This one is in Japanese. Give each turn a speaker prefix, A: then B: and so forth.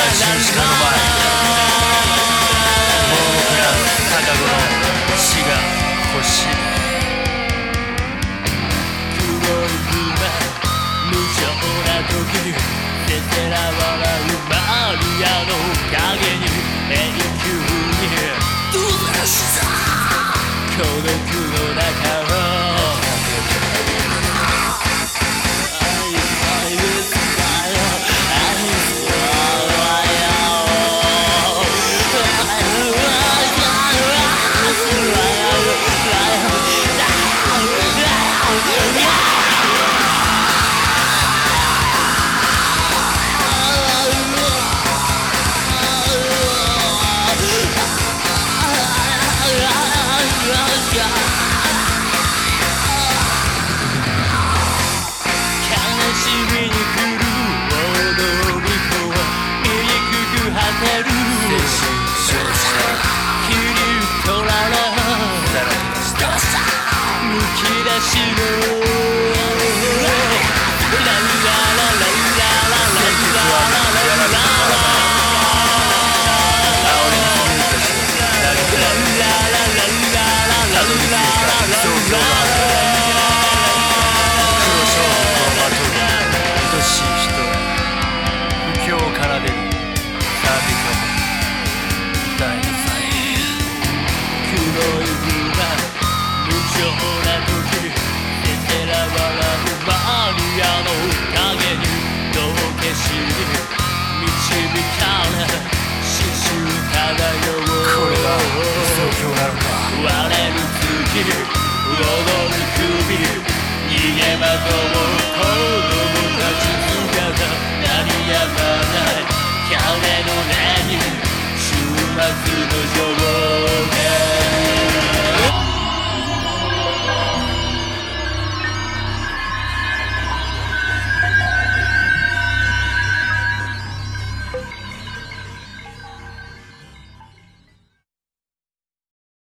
A: た十字架の前盲目な高子の死が欲しい
B: 黒い馬無情な時せせら笑うマリアの影に永久に孤独の中な時せせら笑うマリアの影に道化し導かれ刺繍漂う
A: これが創業なのか
B: 割れる月踊る首逃げまとう子供たち姿鳴りやまない彼の目に終末の